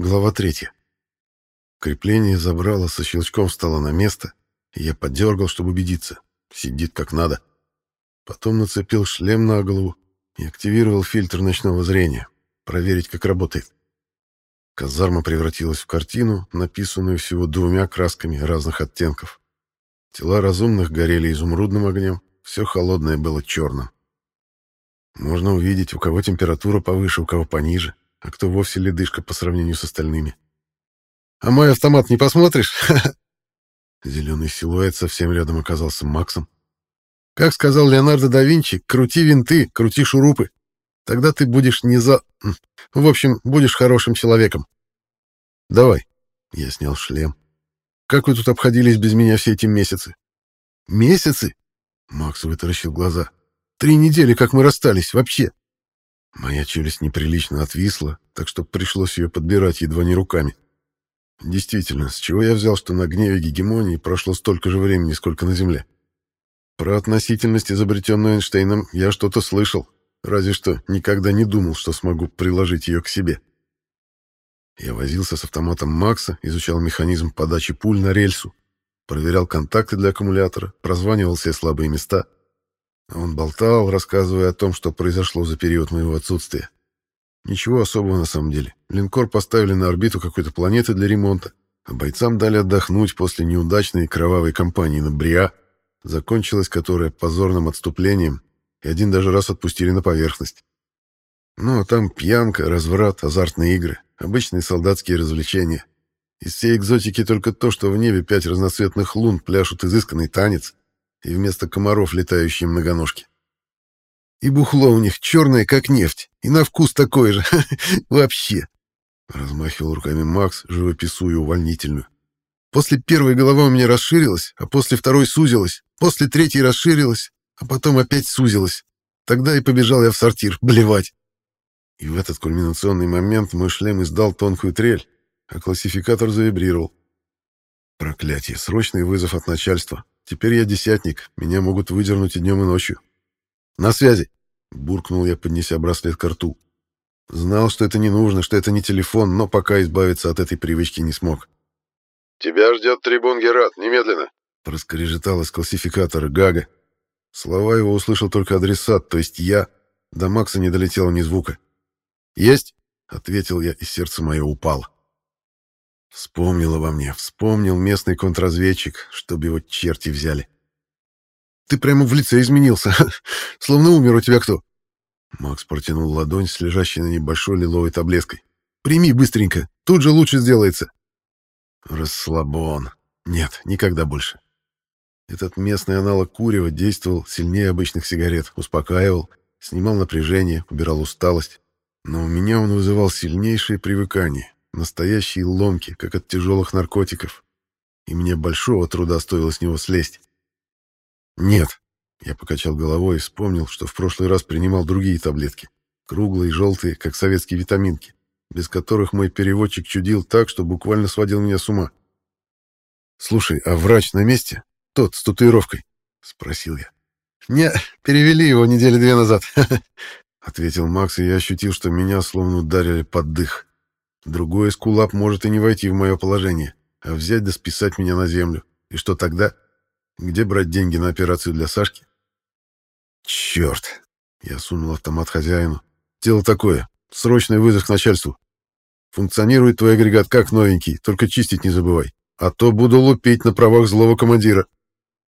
Глава третья. Крепление забрало, со щелчком встало на место, и я подергал, чтобы убедиться. Сидит как надо. Потом нацепил шлем на голову и активировал фильтр ночного зрения. Проверить, как работает. Казарма превратилась в картину, написанную всего двумя красками разных оттенков. Тела разумных горели изумрудным огнем, все холодное было черным. Можно увидеть, у кого температура повыше, у кого пониже, а кто вовсе ледышка по сравнению с остальными. «А мой автомат не посмотришь?» Зеленый силуэт совсем рядом оказался Максом. «Как сказал Леонардо да Винчи, крути винты, крути шурупы. Тогда ты будешь не за... В общем, будешь хорошим человеком. Давай». Я снял шлем. «Как вы тут обходились без меня все эти месяцы?» «Месяцы?» Макс вытаращил глаза. «Три недели, как мы расстались, вообще. Моя челюсть неприлично отвисла, так что пришлось ее подбирать едва не руками. Действительно, с чего я взял, что на гневе гегемонии прошло столько же времени, сколько на Земле? Про относительность, изобретенную Эйнштейном, я что-то слышал, разве что никогда не думал, что смогу приложить ее к себе. Я возился с автоматом Макса, изучал механизм подачи пуль на рельсу, проверял контакты для аккумулятора, прозванивал все слабые места — он болтал, рассказывая о том, что произошло за период моего отсутствия. Ничего особого на самом деле. Линкор поставили на орбиту какой-то планеты для ремонта, а бойцам дали отдохнуть после неудачной кровавой кампании на Бриа, закончилась которая позорным отступлением, и один даже раз отпустили на поверхность. Ну, а там пьянка, разврат, азартные игры, обычные солдатские развлечения. Из всей экзотики только то, что в небе пять разноцветных лун пляшут изысканный танец, и вместо комаров летающие многоножки. И бухло у них черное, как нефть, и на вкус такое же. Вообще. Размахивал руками Макс, живописуя увольнительную. После первой голова у меня расширилась, а после второй сузилась, после третьей расширилась, а потом опять сузилась. Тогда и побежал я в сортир, блевать. И в этот кульминационный момент мой шлем издал тонкую трель, а классификатор завибрировал. Проклятие, срочный вызов от начальства. Теперь я десятник, меня могут выдернуть и днем, и ночью. На связи, буркнул я, поднеся браслет к рту. Знал, что это не нужно, что это не телефон, но пока избавиться от этой привычки не смог. «Тебя ждет трибун Герат, немедленно!» Проскрежетал из классификатора Гага. Слова его услышал только адресат, то есть я. До Макса не долетело ни звука. «Есть?» — ответил я, и сердце мое упало. Вспомнил во мне, вспомнил местный контрразведчик, чтобы его черти взяли. Ты прямо в лице изменился, словно умер у тебя кто. Макс протянул ладонь с лежащей на ней большой лиловой таблеткой. Прими быстренько, тут же лучше сделается. Расслабон. Нет, никогда больше. Этот местный аналог курева действовал сильнее обычных сигарет, успокаивал, снимал напряжение, убирал усталость. Но у меня он вызывал сильнейшее привыкание, Настоящие ломки, как от тяжелых наркотиков. И мне большого труда стоило с него слезть. «Нет», — я покачал головой и вспомнил, что в прошлый раз принимал другие таблетки. Круглые, желтые, как советские витаминки, без которых мой переводчик чудил так, что буквально сводил меня с ума. «Слушай, а врач на месте? Тот, с татуировкой?» — спросил я. «Не, перевели его недели две назад», — ответил Макс, и я ощутил, что меня словно ударили под дых. Другой эскулап может и не войти в мое положение, а взять да списать меня на землю. И что тогда? Где брать деньги на операцию для Сашки? Черт! Я сунул автомат хозяину. Дело такое. Срочный вызов к начальству. Функционирует твой агрегат как новенький, только чистить не забывай. А то буду лупить на правах злого командира.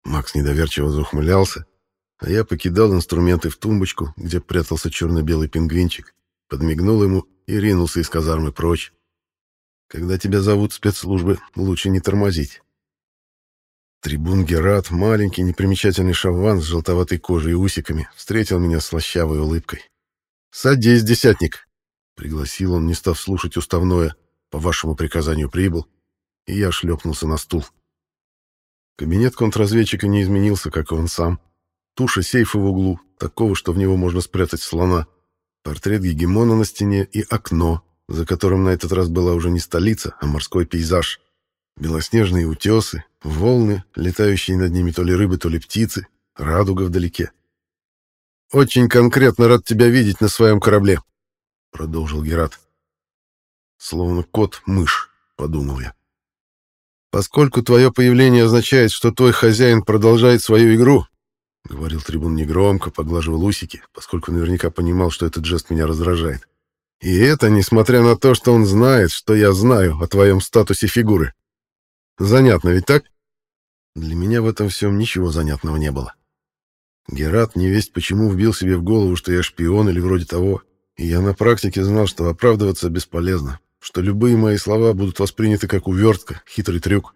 Макс недоверчиво заухмылялся, а я покидал инструменты в тумбочку, где прятался черно-белый пингвинчик, подмигнул ему и ринулся из казармы прочь. Когда тебя зовут спецслужбы, лучше не тормозить. Трибун Герат, маленький непримечательный шаван с желтоватой кожей и усиками, встретил меня слащавой улыбкой. «Садись, десятник!» — пригласил он, не став слушать уставное. «По вашему приказанию прибыл». И я шлепнулся на стул. Кабинет контрразведчика не изменился, как и он сам. Туша сейфа в углу, такого, что в него можно спрятать слона. Портрет гегемона на стене и окно, за которым на этот раз была уже не столица, а морской пейзаж. Белоснежные утесы, волны, летающие над ними то ли рыбы, то ли птицы, радуга вдалеке. «Очень конкретно рад тебя видеть на своем корабле», — продолжил Герат. словно кот-мышь, подумал я. Поскольку твое появление означает, что твой хозяин продолжает свою игру, — говорил трибун негромко, поглаживал усики, поскольку наверняка понимал, что этот жест меня раздражает. И это несмотря на то, что он знает, что я знаю о твоем статусе фигуры. Занятно ведь так? Для меня в этом всем ничего занятного не было. Герат невесть почему вбил себе в голову, что я шпион или вроде того, и я на практике знал, что оправдываться бесполезно, что любые мои слова будут восприняты как увертка, хитрый трюк.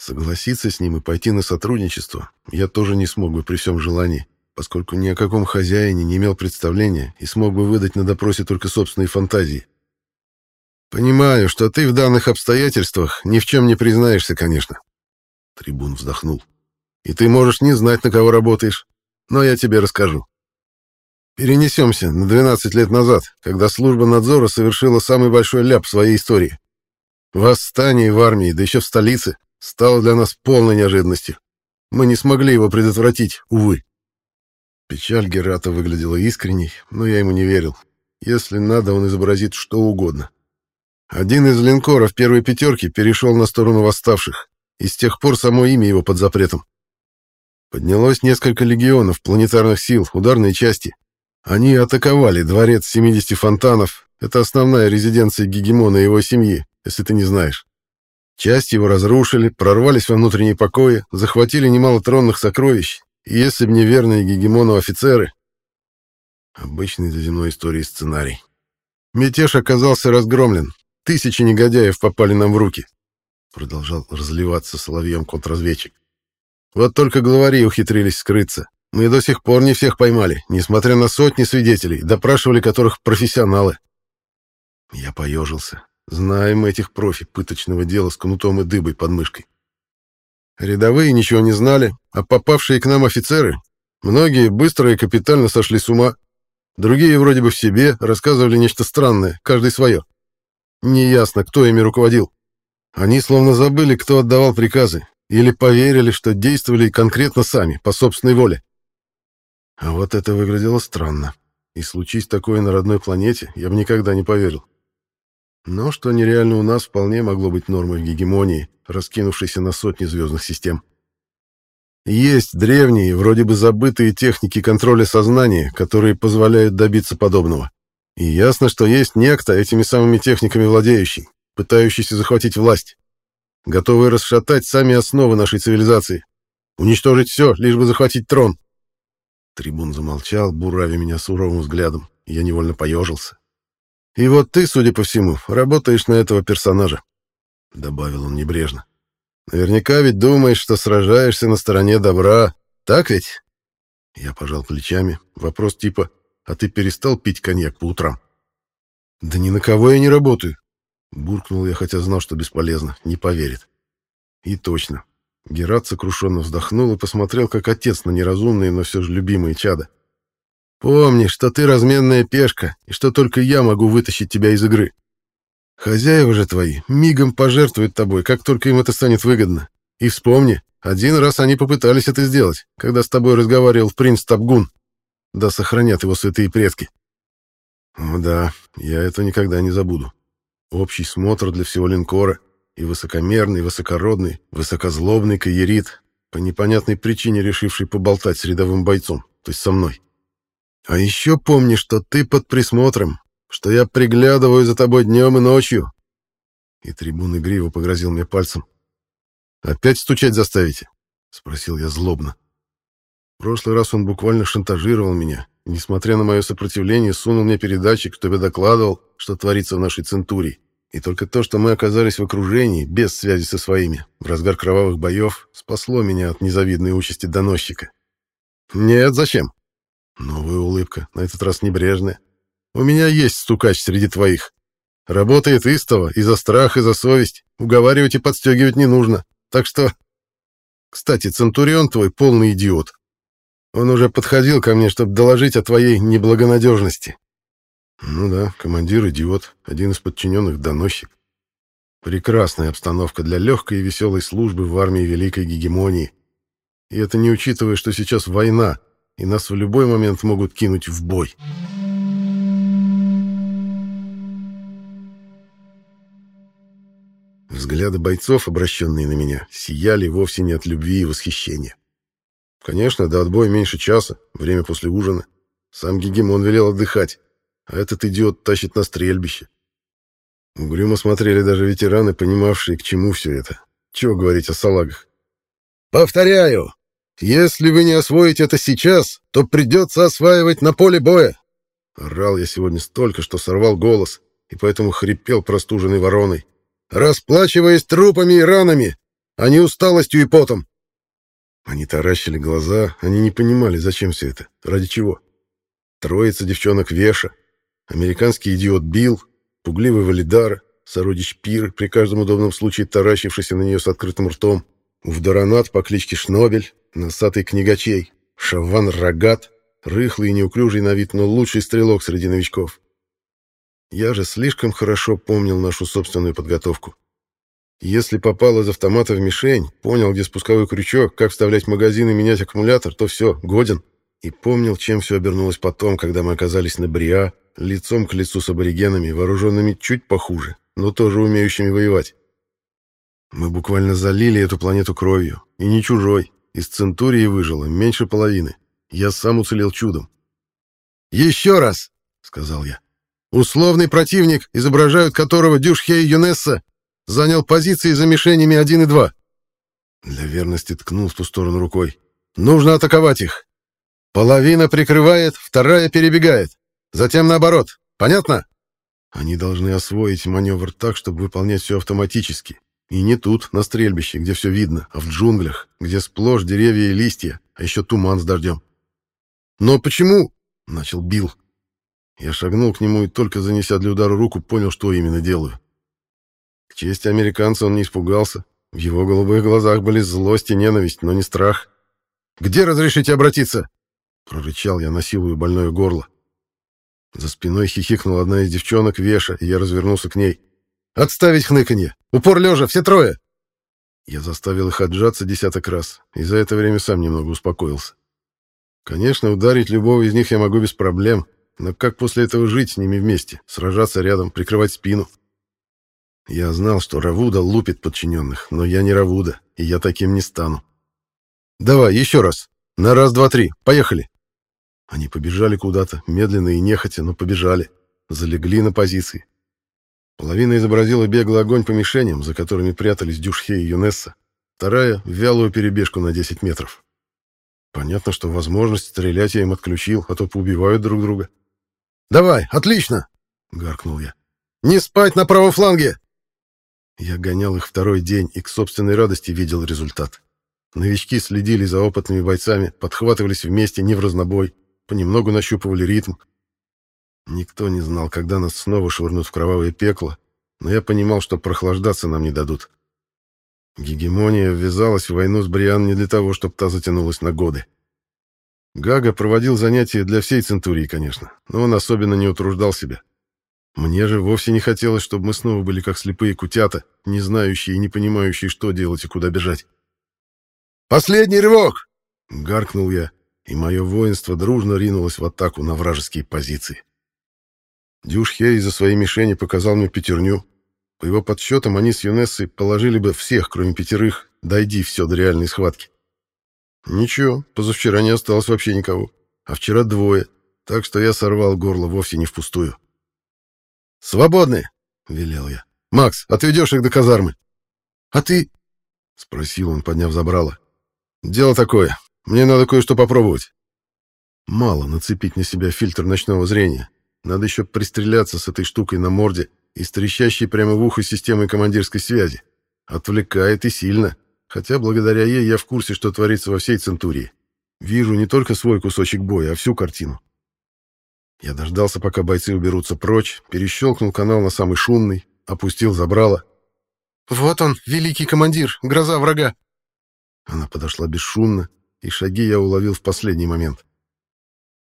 Согласиться с ним и пойти на сотрудничество я тоже не смог бы при всем желании, поскольку ни о каком хозяине не имел представления и смог бы выдать на допросе только собственные фантазии. «Понимаю, что ты в данных обстоятельствах ни в чем не признаешься, конечно». Трибун вздохнул. «И ты можешь не знать, на кого работаешь, но я тебе расскажу. Перенесемся на 12 лет назад, когда служба надзора совершила самый большой ляп в своей истории. Восстание в армии, да еще в столице, стало для нас полной неожиданностью. Мы не смогли его предотвратить, увы. Печаль Герата выглядела искренней, но я ему не верил. Если надо, он изобразит что угодно. Один из линкоров первой пятерки перешел на сторону восставших, и с тех пор само имя его под запретом. Поднялось несколько легионов планетарных сил, ударные части. Они атаковали дворец 70 фонтанов, это основная резиденция Гегемона и его семьи, если ты не знаешь. Часть его разрушили, прорвались во внутренние покои, захватили немало тронных сокровищ, и если б не верные Гегемону офицеры... Обычный для земной истории сценарий. Мятеж оказался разгромлен. Тысячи негодяев попали нам в руки. Продолжал разливаться соловьем контрразведчик. Вот только главари ухитрились скрыться. Мы до сих пор не всех поймали, несмотря на сотни свидетелей, допрашивали которых профессионалы. Я поежился. Знаем этих профи пыточного дела с кнутом и дыбой под мышкой. Рядовые ничего не знали, а попавшие к нам офицеры, многие быстро и капитально сошли с ума. Другие вроде бы в себе рассказывали нечто странное, каждый свое. Неясно, кто ими руководил. Они словно забыли, кто отдавал приказы, или поверили, что действовали конкретно сами, по собственной воле. А вот это выглядело странно. И случись такое на родной планете, я бы никогда не поверил. Но что нереально у нас вполне могло быть нормой гегемонии, раскинувшейся на сотни звездных систем. Есть древние, вроде бы забытые техники контроля сознания, которые позволяют добиться подобного. И ясно, что есть некто, этими самыми техниками владеющий, пытающийся захватить власть, готовый расшатать сами основы нашей цивилизации, уничтожить все, лишь бы захватить трон. Трибун замолчал, буравя меня суровым взглядом, я невольно поежился. И вот ты, судя по всему, работаешь на этого персонажа, — добавил он небрежно. Наверняка ведь думаешь, что сражаешься на стороне добра. Так ведь? Я пожал плечами. Вопрос типа «А ты перестал пить коньяк по утрам?» «Да ни на кого я не работаю!» Буркнул я, хотя знал, что бесполезно. Не поверит. И точно. Герат сокрушенно вздохнул и посмотрел, как отец на неразумные, но все же любимые чада. Помни, что ты разменная пешка, и что только я могу вытащить тебя из игры. Хозяева же твои мигом пожертвуют тобой, как только им это станет выгодно. И вспомни, один раз они попытались это сделать, когда с тобой разговаривал принц Табгун. Да сохранят его святые предки. О да, я это никогда не забуду. Общий смотр для всего линкора и высокомерный, высокородный, высокозлобный каерит, по непонятной причине решивший поболтать с рядовым бойцом, то есть со мной. А еще помни, что ты под присмотром, что я приглядываю за тобой днем и ночью. И трибун игриво погрозил мне пальцем. «Опять стучать заставите?» — спросил я злобно. В прошлый раз он буквально шантажировал меня, несмотря на мое сопротивление, сунул мне передатчик, чтобы докладывал, что творится в нашей Центурии. И только то, что мы оказались в окружении, без связи со своими, в разгар кровавых боев, спасло меня от незавидной участи доносчика. «Нет, зачем?» Новая улыбка, на этот раз небрежная. «У меня есть стукач среди твоих. Работает истово, и за страх, и за совесть. Уговаривать и подстегивать не нужно. Так что... Кстати, Центурион твой полный идиот. Он уже подходил ко мне, чтобы доложить о твоей неблагонадежности». «Ну да, командир идиот, один из подчиненных доносчик. Прекрасная обстановка для легкой и веселой службы в армии Великой Гегемонии. И это не учитывая, что сейчас война, и нас в любой момент могут кинуть в бой. Взгляды бойцов, обращенные на меня, сияли вовсе не от любви и восхищения. Конечно, до отбоя меньше часа, время после ужина. Сам Гегемон велел отдыхать, а этот идиот тащит на стрельбище. Угрюмо смотрели даже ветераны, понимавшие, к чему все это. Чего говорить о салагах? «Повторяю, если вы не освоите это сейчас, то придется осваивать на поле боя!» Орал я сегодня столько, что сорвал голос, и поэтому хрипел простуженной вороной, расплачиваясь трупами и ранами, а не усталостью и потом. Они таращили глаза, они не понимали, зачем все это, ради чего. Троица девчонок Веша, американский идиот Билл, пугливый Валидара, сородич Пир, при каждом удобном случае таращившийся на нее с открытым ртом, Увдаранат по кличке Шнобель, носатый книгачей, Шаван Рогат, рыхлый и неуклюжий на вид, но лучший стрелок среди новичков. Я же слишком хорошо помнил нашу собственную подготовку. Если попал из автомата в мишень, понял, где спусковой крючок, как вставлять магазин и менять аккумулятор, то все, годен. И помнил, чем все обернулось потом, когда мы оказались на Бриа, лицом к лицу с аборигенами, вооруженными чуть похуже, но тоже умеющими воевать. Мы буквально залили эту планету кровью, и не чужой. Из Центурии выжило меньше половины. Я сам уцелел чудом. «Еще раз!» — сказал я. «Условный противник, изображают которого Дюшхей Юнесса, Занял позиции за мишенями 1 и 2. Для верности ткнул в ту сторону рукой. Нужно атаковать их. Половина прикрывает, вторая перебегает. Затем наоборот. Понятно? Они должны освоить маневр так, чтобы выполнять все автоматически. И не тут, на стрельбище, где все видно, а в джунглях, где сплошь деревья и листья, а еще туман с дождем. «Но почему?» — начал Билл. Я шагнул к нему и, только занеся для удара руку, понял, что именно делаю. К чести американца он не испугался. В его голубых глазах были злость и ненависть, но не страх. «Где разрешите обратиться?» — прорычал я, насилую больное горло. За спиной хихикнула одна из девчонок Веша, и я развернулся к ней. «Отставить хныканье! Упор лежа, все трое!» Я заставил их отжаться десяток раз, и за это время сам немного успокоился. Конечно, ударить любого из них я могу без проблем, но как после этого жить с ними вместе, сражаться рядом, прикрывать спину? Я знал, что Равуда лупит подчиненных, но я не Равуда, и я таким не стану. «Давай, еще раз. На раз, два, три. Поехали!» Они побежали куда-то, медленно и нехотя, но побежали. Залегли на позиции. Половина изобразила беглый огонь по мишеням, за которыми прятались Дюшхе и Юнесса. Вторая — вялую перебежку на 10 метров. Понятно, что возможность стрелять я им отключил, а то поубивают друг друга. «Давай, отлично!» — гаркнул я. «Не спать на правом фланге!» Я гонял их второй день и к собственной радости видел результат. Новички следили за опытными бойцами, подхватывались вместе, не в разнобой, понемногу нащупывали ритм. Никто не знал, когда нас снова швырнут в кровавое пекло, но я понимал, что прохлаждаться нам не дадут. Гегемония ввязалась в войну с Бриан не для того, чтобы та затянулась на годы. Гага проводил занятия для всей Центурии, конечно, но он особенно не утруждал себя. Мне же вовсе не хотелось, чтобы мы снова были как слепые кутята, не знающие и не понимающие, что делать и куда бежать. «Последний рывок!» — гаркнул я, и мое воинство дружно ринулось в атаку на вражеские позиции. Дюшхей за своей мишени показал мне пятерню. По его подсчетам, они с Юнессой положили бы всех, кроме пятерых, дойди все до реальной схватки. Ничего, позавчера не осталось вообще никого, а вчера двое, так что я сорвал горло вовсе не впустую. «Свободны!» — велел я. «Макс, отведешь их до казармы». «А ты...» — спросил он, подняв забрало. «Дело такое. Мне надо кое-что попробовать». Мало нацепить на себя фильтр ночного зрения. Надо еще пристреляться с этой штукой на морде и с трещащей прямо в ухо системой командирской связи. Отвлекает и сильно. Хотя благодаря ей я в курсе, что творится во всей Центурии. Вижу не только свой кусочек боя, а всю картину. Я дождался, пока бойцы уберутся прочь, перещелкнул канал на самый шумный, опустил забрало. «Вот он, великий командир, гроза врага!» Она подошла бесшумно, и шаги я уловил в последний момент.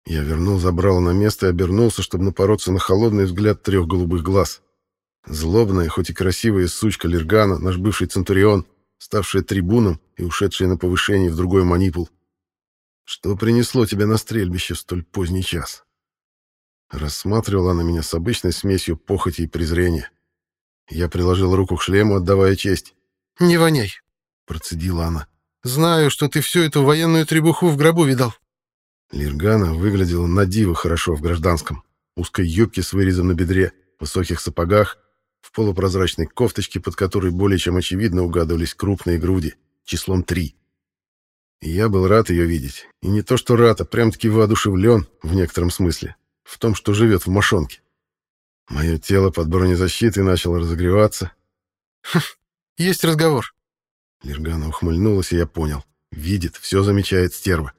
Я вернул забрало на место и обернулся, чтобы напороться на холодный взгляд трех голубых глаз. Злобная, хоть и красивая сучка Лергана, наш бывший Центурион, ставшая трибуном и ушедшая на повышение в другой манипул. Что принесло тебя на стрельбище в столь поздний час? Рассматривала она меня с обычной смесью похоти и презрения. Я приложил руку к шлему, отдавая честь. «Не воняй», — процедила она. «Знаю, что ты всю эту военную требуху в гробу видал». Лиргана выглядела на диво хорошо в гражданском. Узкой юбке с вырезом на бедре, высоких сапогах, в полупрозрачной кофточке, под которой более чем очевидно угадывались крупные груди, числом три. И я был рад ее видеть. И не то что рад, а прям-таки воодушевлен, в некотором смысле, в том, что живет в мошонке. Мое тело под бронезащитой начало разогреваться. Хм, «Есть разговор». Лергана ухмыльнулась, и я понял. Видит, все замечает стерва.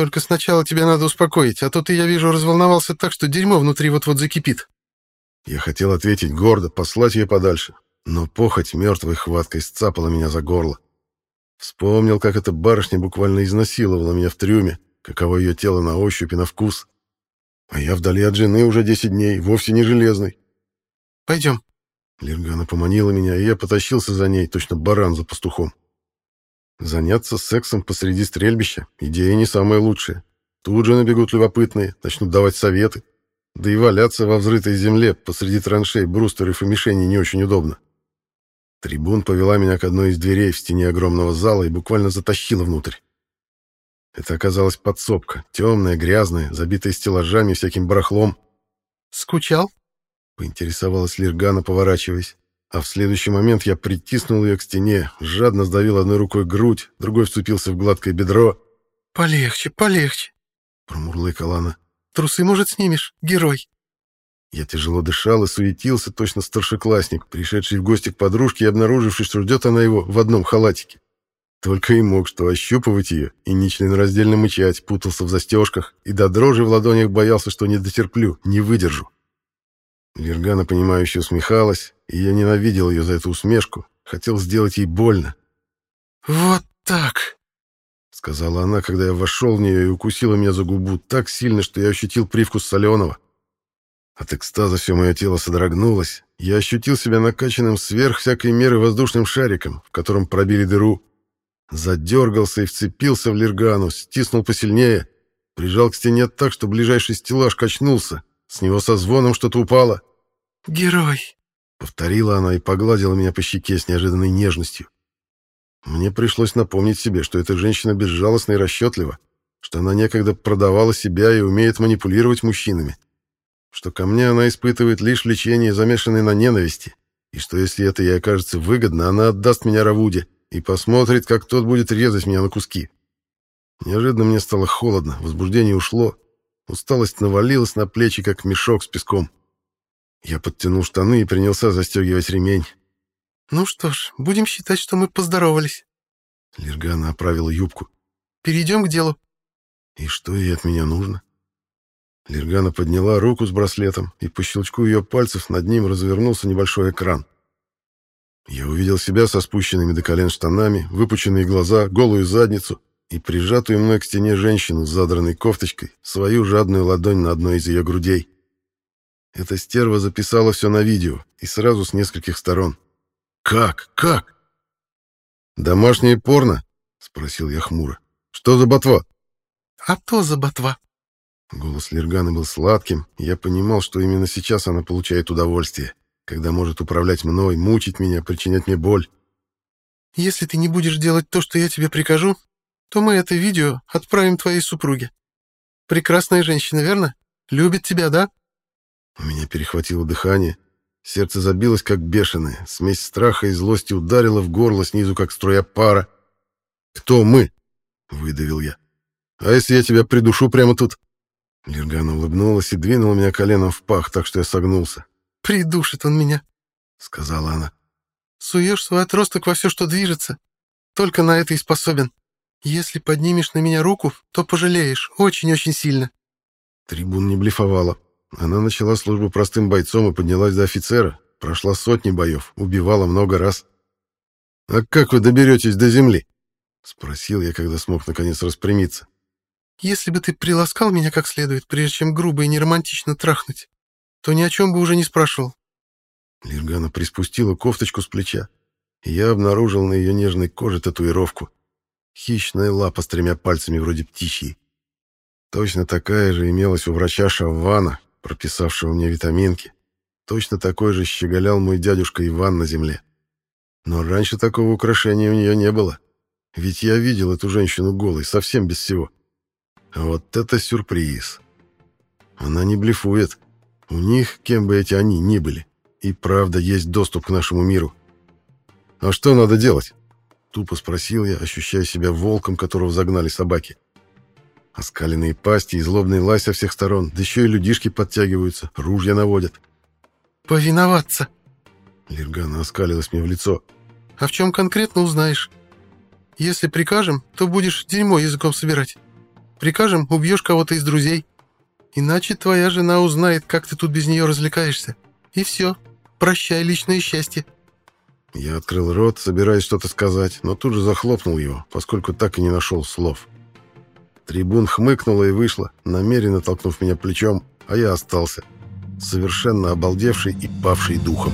«Только сначала тебя надо успокоить, а то ты, я вижу, разволновался так, что дерьмо внутри вот-вот закипит». Я хотел ответить гордо, послать ее подальше, но похоть мертвой хваткой сцапала меня за горло. Вспомнил, как эта барышня буквально изнасиловала меня в трюме, каково ее тело на ощупь и на вкус. А я вдали от жены уже десять дней, вовсе не железный. «Пойдем». Лергана поманила меня, и я потащился за ней, точно баран за пастухом. Заняться сексом посреди стрельбища — идея не самая лучшая. Тут же набегут любопытные, начнут давать советы. Да и валяться во взрытой земле посреди траншей, брустеров и мишеней не очень удобно. Трибун повела меня к одной из дверей в стене огромного зала и буквально затащила внутрь. Это оказалась подсобка, темная, грязная, забитая стеллажами и всяким барахлом. «Скучал?» — поинтересовалась Лиргана, поворачиваясь. А в следующий момент я притиснул ее к стене, жадно сдавил одной рукой грудь, другой вцепился в гладкое бедро. «Полегче, полегче», — промурлыкала она. «Трусы, может, снимешь, герой?» Я тяжело дышал и суетился, точно старшеклассник, пришедший в гости к подружке и обнаруживший, что ждет она его в одном халатике. Только и мог что ощупывать ее и нечленораздельно мычать, путался в застежках и до дрожи в ладонях боялся, что не дотерплю, не выдержу. Вергана, понимающе усмехалась, и я ненавидел ее за эту усмешку, хотел сделать ей больно. «Вот так!» — сказала она, когда я вошел в нее и укусила меня за губу так сильно, что я ощутил привкус соленого. От экстаза все мое тело содрогнулось. Я ощутил себя накачанным сверх всякой меры воздушным шариком, в котором пробили дыру. Задергался и вцепился в лиргану, стиснул посильнее, прижал к стене так, что ближайший стеллаж качнулся. С него со звоном что-то упало. «Герой!» — повторила она и погладила меня по щеке с неожиданной нежностью. Мне пришлось напомнить себе, что эта женщина безжалостна и расчетлива, что она некогда продавала себя и умеет манипулировать мужчинами, что ко мне она испытывает лишь влечение, замешанное на ненависти, и что если это ей окажется выгодно, она отдаст меня Равуде и посмотрит, как тот будет резать меня на куски. Неожиданно мне стало холодно, возбуждение ушло, усталость навалилась на плечи, как мешок с песком. Я подтянул штаны и принялся застегивать ремень. «Ну что ж, будем считать, что мы поздоровались». Лергана оправила юбку. «Перейдем к делу». «И что ей от меня нужно?» Лергана подняла руку с браслетом, и по щелчку ее пальцев над ним развернулся небольшой экран. Я увидел себя со спущенными до колен штанами, выпученные глаза, голую задницу и прижатую мной к стене женщину с задранной кофточкой, свою жадную ладонь на одной из ее грудей. Эта стерва записала все на видео, и сразу с нескольких сторон. «Как? Как?» «Домашнее порно?» — спросил я хмуро. «Что за ботва?» «А то за ботва», Голос Лерганы был сладким, и я понимал, что именно сейчас она получает удовольствие, когда может управлять мной, мучить меня, причинять мне боль. «Если ты не будешь делать то, что я тебе прикажу, то мы это видео отправим твоей супруге. Прекрасная женщина, верно? Любит тебя, да?» У меня перехватило дыхание, сердце забилось как бешеное, смесь страха и злости ударила в горло снизу, как струя пара. «Кто мы?» — выдавил я. «А если я тебя придушу прямо тут?» Лергана улыбнулась и двинула меня коленом в пах, так что я согнулся. «Придушит он меня», — сказала она. «Суешь свой отросток во все, что движется. Только на это и способен. Если поднимешь на меня руку, то пожалеешь. Очень-очень сильно». Трибун не блефовала. Она начала службу простым бойцом и поднялась до офицера. Прошла сотни боев, убивала много раз. «А как вы доберетесь до земли?» — спросил я, когда смог наконец распрямиться. Если бы ты приласкал меня как следует, прежде чем грубо и неромантично трахнуть, то ни о чем бы уже не спрашивал. Лиргана приспустила кофточку с плеча, и я обнаружил на ее нежной коже татуировку. Хищная лапа с тремя пальцами вроде птичьей. Точно такая же имелась у врача Шаввана, прописавшего мне витаминки. точно такой же щеголял мой дядюшка Иван на земле. Но раньше такого украшения у нее не было. Ведь я видел эту женщину голой, совсем без всего. Вот это сюрприз. Она не блефует. У них, кем бы эти они ни были, и правда есть доступ к нашему миру. «А что надо делать?» Тупо спросил я, ощущая себя волком, которого загнали собаки. Оскаленные пасти и злобный лай со всех сторон, да еще и людишки подтягиваются, ружья наводят. «Повиноваться!» Лергана оскалилась мне в лицо. «А в чем конкретно узнаешь? Если прикажем, то будешь дерьмо языком собирать. Прикажем, убьешь кого-то из друзей. Иначе твоя жена узнает, как ты тут без нее развлекаешься. И все. Прощай личное счастье». Я открыл рот, собираясь что-то сказать, но тут же захлопнул его, поскольку так и не нашел слов. Трибун хмыкнула и вышла, намеренно толкнув меня плечом, а я остался, совершенно обалдевший и павший духом.